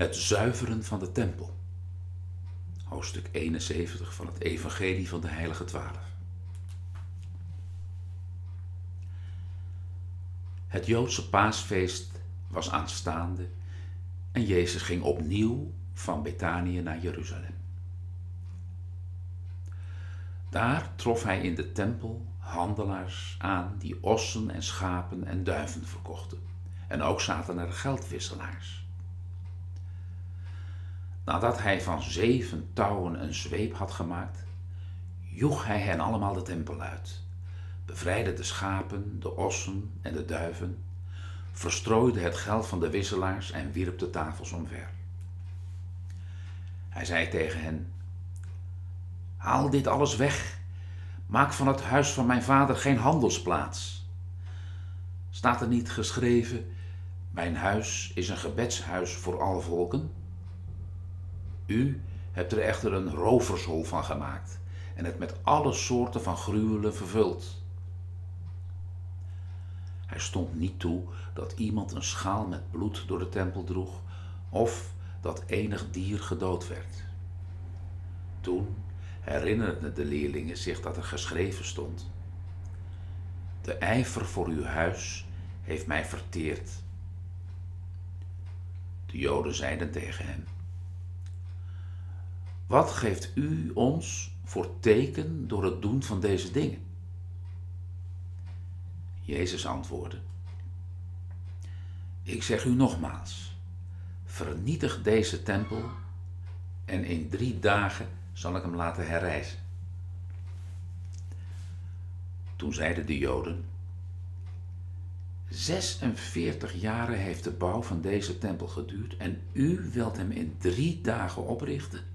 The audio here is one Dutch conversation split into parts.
Het zuiveren van de tempel. Hoofdstuk 71 van het Evangelie van de Heilige Twaalf. Het Joodse paasfeest was aanstaande en Jezus ging opnieuw van Betanië naar Jeruzalem. Daar trof hij in de tempel handelaars aan die ossen en schapen en duiven verkochten. En ook zaten er geldwisselaars. Nadat hij van zeven touwen een zweep had gemaakt, joeg hij hen allemaal de tempel uit, bevrijdde de schapen, de ossen en de duiven, verstrooide het geld van de wisselaars en wierp de tafels omver. Hij zei tegen hen: Haal dit alles weg. Maak van het huis van mijn vader geen handelsplaats. Staat er niet geschreven: Mijn huis is een gebedshuis voor alle volken? U hebt er echter een rovershol van gemaakt en het met alle soorten van gruwelen vervuld. Hij stond niet toe dat iemand een schaal met bloed door de tempel droeg of dat enig dier gedood werd. Toen herinnerden de leerlingen zich dat er geschreven stond: De ijver voor uw huis heeft mij verteerd. De Joden zeiden tegen hem: Wat geeft u ons voor teken door het doen van deze dingen? Jezus antwoordde: Ik zeg u nogmaals: vernietig deze tempel en in drie dagen zal ik hem laten herrijzen. Toen zeiden de Joden: 46 jaren heeft de bouw van deze tempel geduurd en u wilt hem in drie dagen oprichten.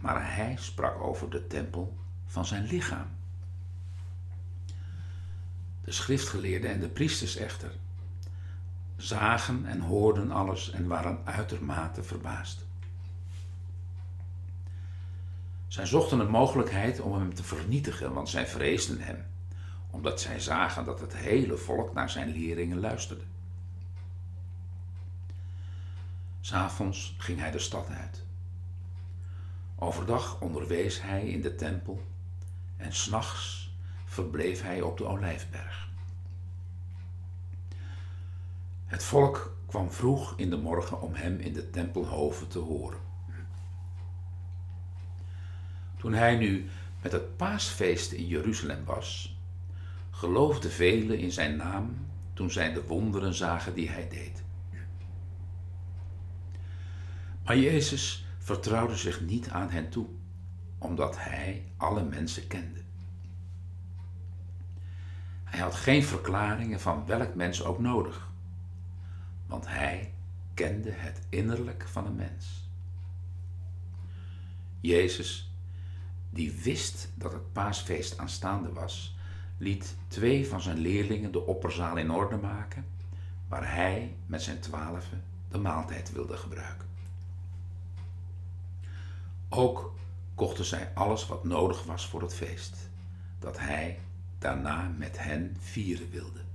Maar hij sprak over de tempel van zijn lichaam. De schriftgeleerden en de priesters echter zagen en hoorden alles en waren uitermate verbaasd. Zij zochten een mogelijkheid om hem te vernietigen, want zij vreesden hem, omdat zij zagen dat het hele volk naar zijn leringen luisterde. S'avonds ging hij de stad uit. Overdag onderwees hij in de tempel en s'nachts verbleef hij op de Olijfberg. Het volk kwam vroeg in de morgen om hem in de tempelhoven te horen. Toen hij nu met het paasfeest in Jeruzalem was, geloofden velen in zijn naam toen zij de wonderen zagen die hij deed. Maar Jezus vertrouwde zich niet aan hen toe, omdat hij alle mensen kende. Hij had geen verklaringen van welk mens ook nodig, want hij kende het innerlijk van een mens. Jezus die wist dat het paasfeest aanstaande was, liet twee van zijn leerlingen de opperzaal in orde maken, waar hij met zijn twaalfen de maaltijd wilde gebruiken. Ook kochten zij alles wat nodig was voor het feest, dat hij daarna met hen vieren wilde.